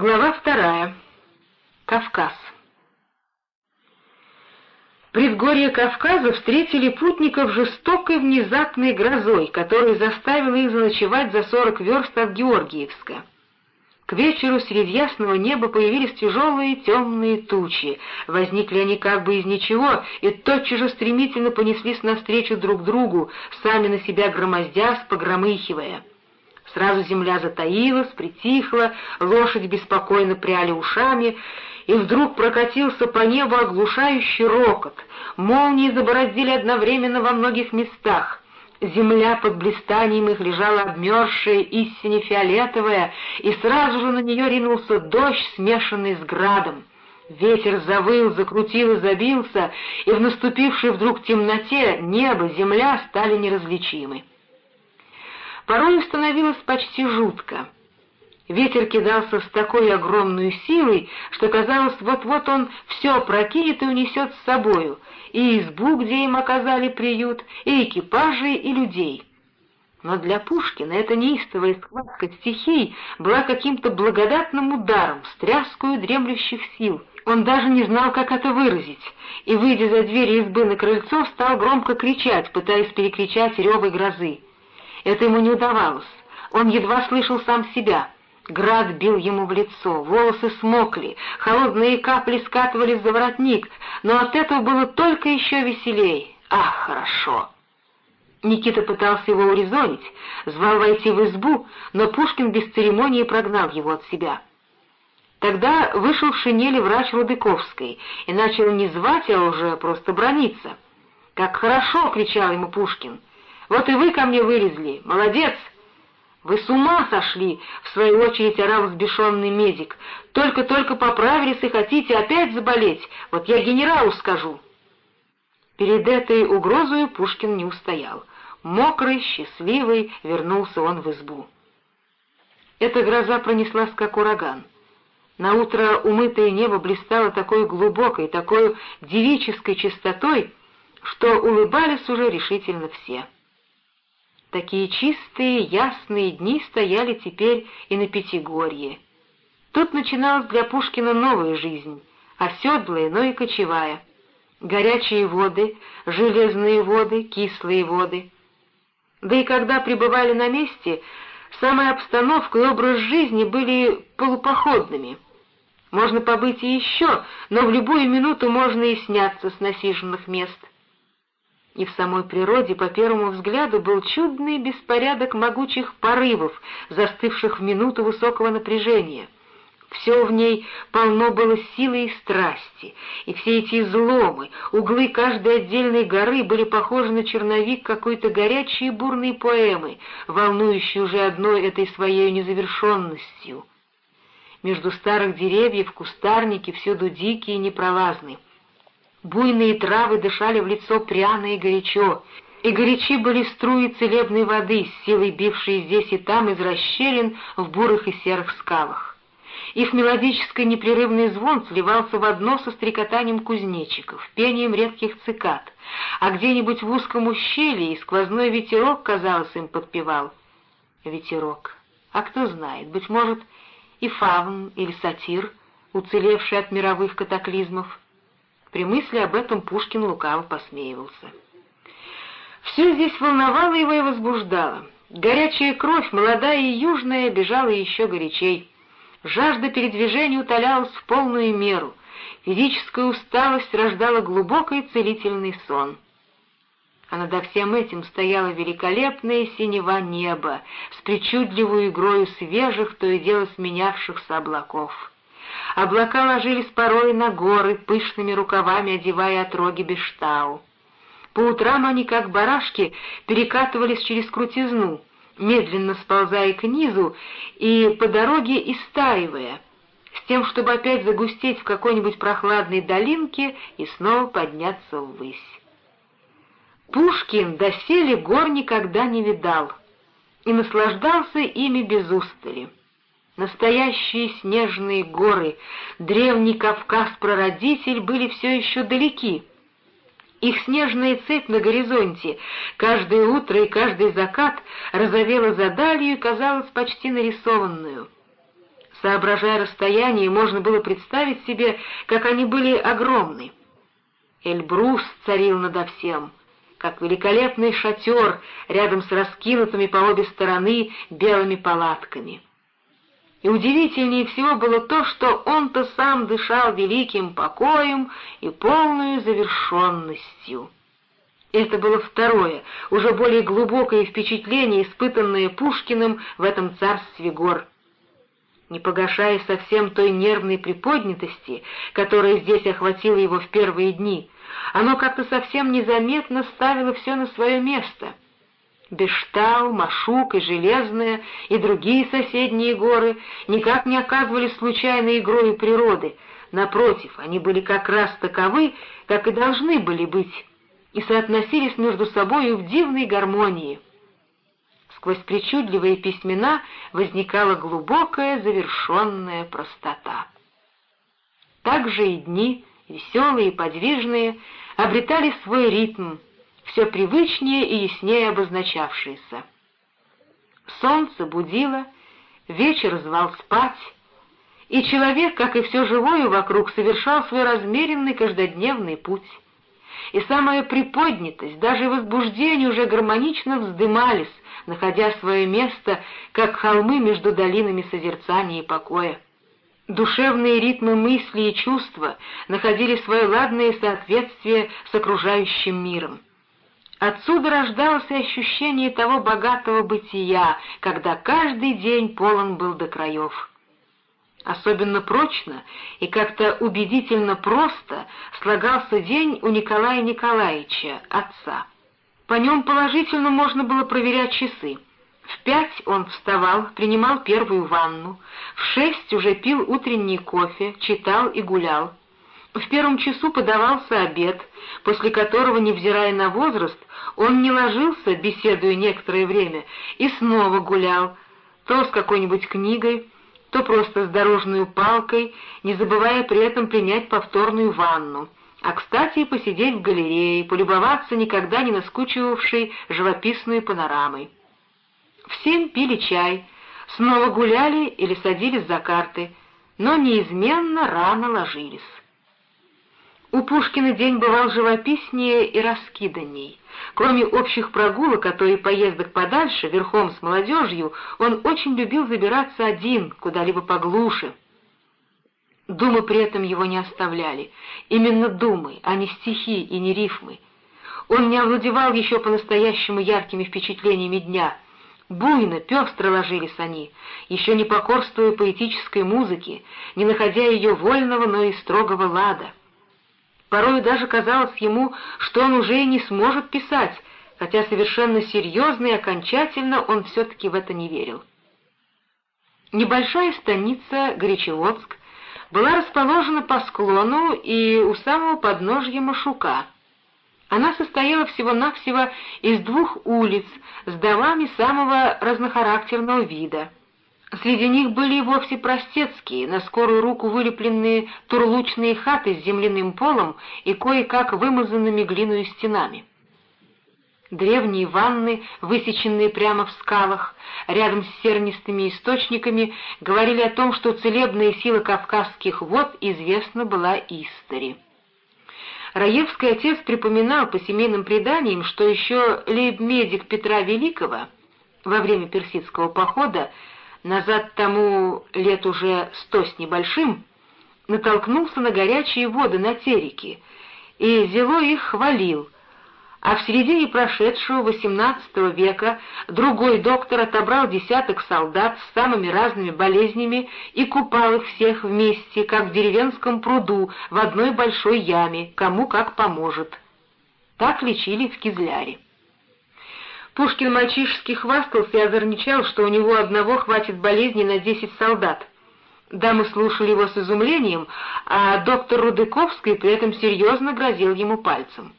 Глава вторая. Кавказ. Предгорье Кавказа встретили путников жестокой внезапной грозой, которая заставила их заночевать за сорок верст от Георгиевска. К вечеру среди ясного неба появились тяжелые темные тучи. Возникли они как бы из ничего и тотчас же стремительно понеслись навстречу друг другу, сами на себя громоздясь, погромыхивая. Сразу земля затаилась, притихла, лошадь беспокойно пряли ушами, и вдруг прокатился по небу оглушающий рокот. Молнии забороздили одновременно во многих местах. Земля под блистанием их лежала обмерзшая и сине-фиолетовая, и сразу же на нее ринулся дождь, смешанный с градом. Ветер завыл, закрутил и забился, и в наступившей вдруг темноте небо, земля стали неразличимы. Порой становилось почти жутко. Ветер кидался с такой огромной силой, что казалось, вот-вот он все прокинет и унесет с собою, и избу, где им оказали приют, и экипажи, и людей. Но для Пушкина эта неистовая схватка стихий была каким-то благодатным ударом, стряскую дремлющих сил. Он даже не знал, как это выразить, и, выйдя за двери избы на крыльцо, стал громко кричать, пытаясь перекричать ревы грозы. Это ему не удавалось. Он едва слышал сам себя. Град бил ему в лицо, волосы смокли, холодные капли скатывались за воротник, но от этого было только еще веселей. Ах, хорошо! Никита пытался его урезонить, звал войти в избу, но Пушкин без церемонии прогнал его от себя. Тогда вышел в шинели врач Рудыковской и начал не звать, а уже просто брониться. «Как хорошо!» — кричал ему Пушкин. Вот и вы ко мне вылезли. Молодец! Вы с ума сошли, в свою очередь орал взбешенный медик. Только-только поправились и хотите опять заболеть. Вот я генералу скажу. Перед этой угрозой Пушкин не устоял. Мокрый, счастливый, вернулся он в избу. Эта гроза пронеслась, как ураган. Наутро умытое небо блистало такой глубокой, такой девической чистотой, что улыбались уже решительно все. Такие чистые, ясные дни стояли теперь и на Пятигорье. Тут начиналась для Пушкина новая жизнь, оседлая, но и кочевая. Горячие воды, железные воды, кислые воды. Да и когда пребывали на месте, самая обстановка и образ жизни были полупоходными. Можно побыть и еще, но в любую минуту можно и сняться с насиженных мест — и в самой природе, по первому взгляду, был чудный беспорядок могучих порывов, застывших в минуту высокого напряжения. Все в ней полно было силы и страсти, и все эти изломы, углы каждой отдельной горы были похожи на черновик какой-то горячей и бурной поэмы, волнующей уже одной этой своей незавершенностью. Между старых деревьев кустарники всюду дикие и непролазные, Буйные травы дышали в лицо пряно и горячо, и горячи были струи целебной воды, с силой бившие здесь и там из расщелин в бурых и серых скалах. Их мелодический непрерывный звон сливался в одно со стрекотанием кузнечиков, пением редких цикад, а где-нибудь в узком ущелье и сквозной ветерок, казалось, им подпевал. Ветерок. А кто знает, быть может, и фавн или сатир, уцелевший от мировых катаклизмов. При мысли об этом Пушкин лукаво посмеивался. Все здесь волновало его и возбуждало. Горячая кровь, молодая и южная, бежала еще горячей. Жажда передвижения утолялась в полную меру. Физическая усталость рождала глубокий целительный сон. А над всем этим стояло великолепное синева небо с причудливой игрою свежих, то и дело сменявшихся облаков. Облака ложились порой на горы, пышными рукавами одевая отроги Бештау. По утрам они, как барашки, перекатывались через крутизну, медленно сползая к низу и по дороге истаивая, с тем, чтобы опять загустеть в какой-нибудь прохладной долинке и снова подняться ввысь. Пушкин доселе гор никогда не видал и наслаждался ими без устали. Настоящие снежные горы, древний Кавказ-прародитель были все еще далеки. Их снежная цепь на горизонте каждое утро и каждый закат розовела за далью и казалась почти нарисованную. Соображая расстояние, можно было представить себе, как они были огромны. Эльбрус царил надо всем, как великолепный шатер рядом с раскинутыми по обе стороны белыми палатками. И удивительнее всего было то, что он-то сам дышал великим покоем и полной завершенностью. Это было второе, уже более глубокое впечатление, испытанное Пушкиным в этом царстве гор. Не погашая совсем той нервной приподнятости, которая здесь охватила его в первые дни, оно как-то совсем незаметно ставило все на свое место. Бештау, Машук и Железная и другие соседние горы никак не оказывались случайной игрой природы, напротив, они были как раз таковы, как и должны были быть, и соотносились между собой в дивной гармонии. Сквозь причудливые письмена возникала глубокая завершенная простота. Также и дни, веселые и подвижные, обретали свой ритм, все привычнее и яснее обозначавшийся. Солнце будило, вечер звал спать, и человек, как и все живое вокруг, совершал свой размеренный каждодневный путь и самая приподнятость, даже возбуждение уже гармонично вздымались, находя свое место, как холмы между долинами созерцания и покоя. Душевные ритмы мысли и чувства находили свое ладное соответствие с окружающим миром. Отсюда рождалось ощущение того богатого бытия, когда каждый день полон был до краев. Особенно прочно и как-то убедительно просто слагался день у Николая Николаевича, отца. По нем положительно можно было проверять часы. В пять он вставал, принимал первую ванну, в шесть уже пил утренний кофе, читал и гулял. В первом часу подавался обед, после которого, невзирая на возраст, он не ложился, беседуя некоторое время, и снова гулял, то с какой-нибудь книгой, то просто с дорожной палкой, не забывая при этом принять повторную ванну, а, кстати, посидеть в галерее, полюбоваться никогда не наскучивавшей живописной панорамой. В семь пили чай, снова гуляли или садились за карты, но неизменно рано ложились. У Пушкина день бывал живописнее и раскиданней. Кроме общих прогулок, а то и поездок подальше, верхом с молодежью, он очень любил забираться один, куда-либо поглуше. Думы при этом его не оставляли. Именно думы, а не стихи и не рифмы. Он не овладевал еще по-настоящему яркими впечатлениями дня. Буйно, пестро ложились они, еще не покорствуя поэтической музыке, не находя ее вольного, но и строгого лада. Порой даже казалось ему, что он уже и не сможет писать, хотя совершенно серьезно и окончательно он все-таки в это не верил. Небольшая станица Горячеводск была расположена по склону и у самого подножья Машука. Она состояла всего-навсего из двух улиц с домами самого разнохарактерного вида — Среди них были и вовсе простецкие, на скорую руку вылепленные турлучные хаты с земляным полом и кое-как вымазанными глиной стенами. Древние ванны, высеченные прямо в скалах, рядом с сернистыми источниками, говорили о том, что целебная сила кавказских вод известна была истори. Раевский отец припоминал по семейным преданиям, что еще лейб-медик Петра Великого во время персидского похода назад тому лет уже сто с небольшим, натолкнулся на горячие воды на тереке и зело их хвалил, а в середине прошедшего XVIII века другой доктор отобрал десяток солдат с самыми разными болезнями и купал их всех вместе, как в деревенском пруду, в одной большой яме, кому как поможет. Так лечили в Кизляре. Пушкин мальчишески хвастался и озорничал, что у него одного хватит болезни на десять солдат. Дамы слушали его с изумлением, а доктор Рудыковский при этом серьезно грозил ему пальцем.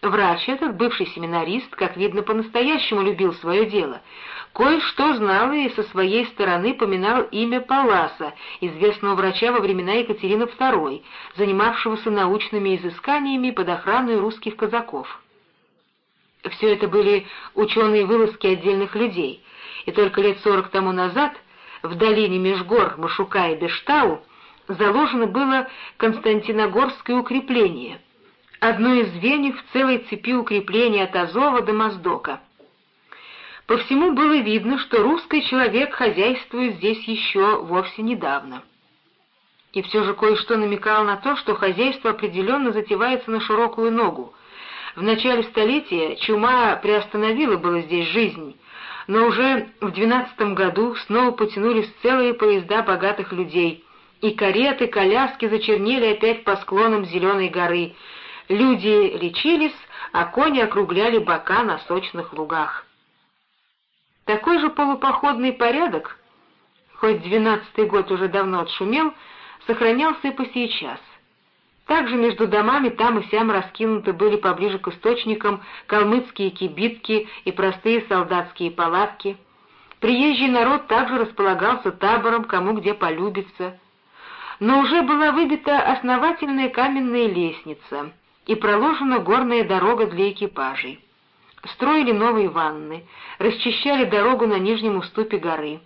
Врач этот, бывший семинарист, как видно, по-настоящему любил свое дело. Кое-что знал и со своей стороны поминал имя Паласа, известного врача во времена Екатерины II, занимавшегося научными изысканиями под охраной русских казаков. Все это были ученые вылазки отдельных людей, и только лет сорок тому назад в долине Межгор, Машука и Бештау, заложено было Константиногорское укрепление, одно из звеньев целой цепи укреплений от Азова до Моздока. По всему было видно, что русский человек хозяйствует здесь еще вовсе недавно. И все же кое-что намекало на то, что хозяйство определенно затевается на широкую ногу. В начале столетия чума приостановила было здесь жизнь, но уже в двенадцатом году снова потянулись целые поезда богатых людей, и кареты, коляски зачернели опять по склонам Зеленой горы. Люди лечились, а кони округляли бока на сочных лугах. Такой же полупоходный порядок, хоть двенадцатый год уже давно отшумел, сохранялся и по сейчас. Также между домами там и сям раскинуты были поближе к источникам калмыцкие кибитки и простые солдатские палатки. Приезжий народ также располагался табором, кому где полюбится. Но уже была выбита основательная каменная лестница и проложена горная дорога для экипажей. Строили новые ванны, расчищали дорогу на нижнем уступе горы.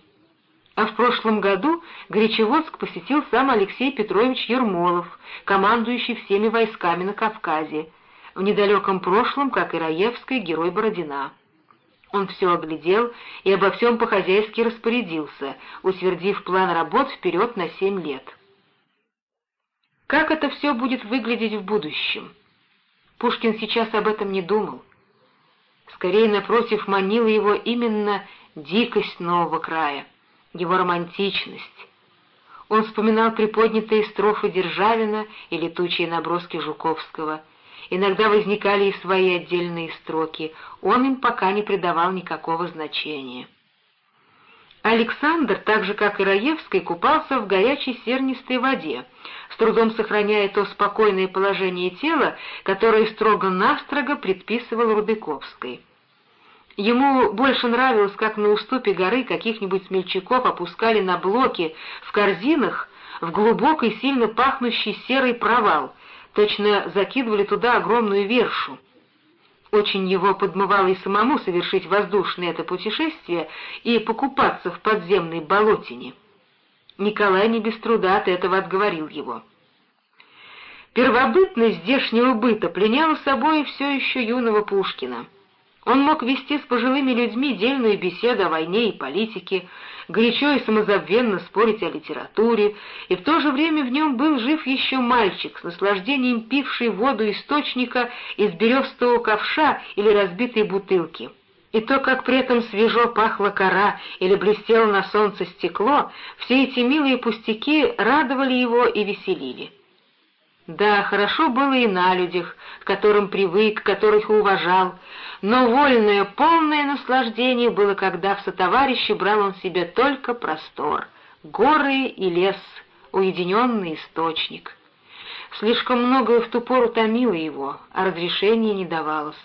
А в прошлом году Гречеводск посетил сам Алексей Петрович Ермолов, командующий всеми войсками на Кавказе, в недалеком прошлом, как и Раевский, герой Бородина. Он все оглядел и обо всем по-хозяйски распорядился, утвердив план работ вперед на семь лет. Как это все будет выглядеть в будущем? Пушкин сейчас об этом не думал. Скорее, напротив, манила его именно дикость нового края его романтичность. Он вспоминал приподнятые строфы Державина и летучие наброски Жуковского. Иногда возникали и свои отдельные строки, он им пока не придавал никакого значения. Александр, так же как и Раевский, купался в горячей сернистой воде, с трудом сохраняя то спокойное положение тела, которое строго-настрого предписывал Рубиковской. Ему больше нравилось, как на уступе горы каких-нибудь смельчаков опускали на блоки в корзинах в глубокий, сильно пахнущий серый провал, точно закидывали туда огромную вершу. Очень его подмывало и самому совершить воздушное это путешествие и покупаться в подземной болотине. Николай не без труда от этого отговорил его. Первобытность здешнего быта пленяла собой все еще юного Пушкина. Он мог вести с пожилыми людьми дельную беседу о войне и политике, горячо и самозабвенно спорить о литературе, и в то же время в нем был жив еще мальчик, с наслаждением пивший воду источника из берестового ковша или разбитой бутылки. И то, как при этом свежо пахла кора или блестело на солнце стекло, все эти милые пустяки радовали его и веселили. Да, хорошо было и на людях, к которым привык, которых уважал, но вольное, полное наслаждение было, когда в сотоварище брал он себе только простор, горы и лес, уединенный источник. Слишком многое в ту пору томило его, а разрешения не давалось,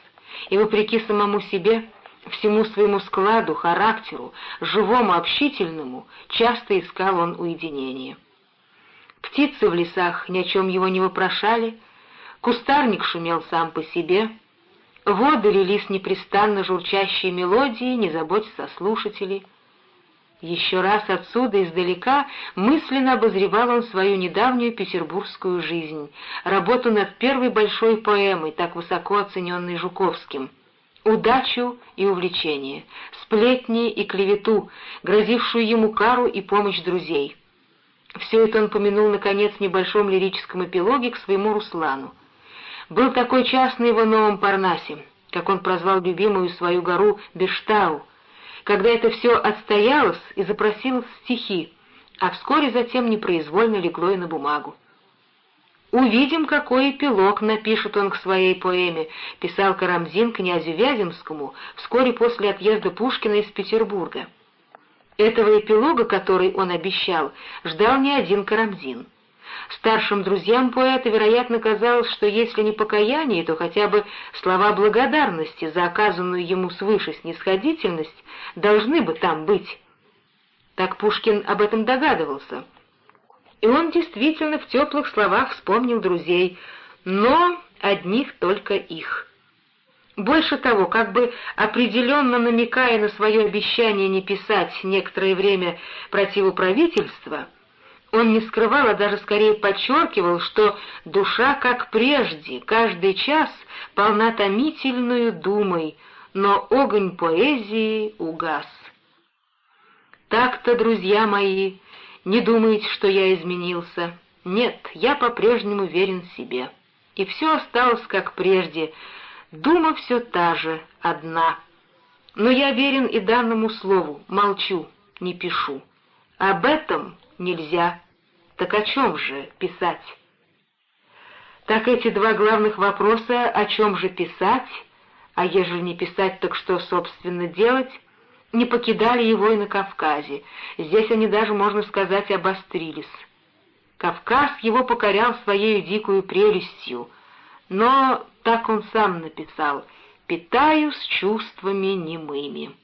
и, вопреки самому себе, всему своему складу, характеру, живому, общительному, часто искал он уединение. Птицы в лесах ни о чем его не вопрошали, кустарник шумел сам по себе, воды лились непрестанно журчащие мелодии, не заботясь о слушателей. Еще раз отсюда, издалека, мысленно обозревал он свою недавнюю петербургскую жизнь, работу над первой большой поэмой, так высоко оцененной Жуковским — удачу и увлечение, сплетни и клевету, грозившую ему кару и помощь друзей. Все это он помянул, наконец, в небольшом лирическом эпилоге к своему Руслану. Был такой час на его новом Парнасе, как он прозвал любимую свою гору Бештау, когда это все отстоялось и запросилось стихи, а вскоре затем непроизвольно легло и на бумагу. «Увидим, какой эпилог напишет он к своей поэме», — писал Карамзин князю Вяземскому вскоре после отъезда Пушкина из Петербурга. Этого эпилога, который он обещал, ждал не один Карамзин. Старшим друзьям поэта, вероятно, казалось, что если не покаяние, то хотя бы слова благодарности за оказанную ему свыше снисходительность должны бы там быть. Так Пушкин об этом догадывался. И он действительно в теплых словах вспомнил друзей, но одних только их. Больше того, как бы определенно намекая на свое обещание не писать некоторое время противу правительства, он не скрывал, а даже скорее подчеркивал, что душа, как прежде, каждый час полна томительную думой, но огонь поэзии угас. Так-то, друзья мои, не думайте, что я изменился. Нет, я по-прежнему верен себе. И все осталось как прежде, дума все та же, одна. Но я верен и данному слову, молчу, не пишу. Об этом нельзя. Так о чем же писать? Так эти два главных вопроса, о чем же писать, а ежели не писать, так что, собственно, делать, не покидали его и на Кавказе. Здесь они даже, можно сказать, обострились. Кавказ его покорял своей дикую прелестью, но, так он сам написал, «питаюсь чувствами немыми».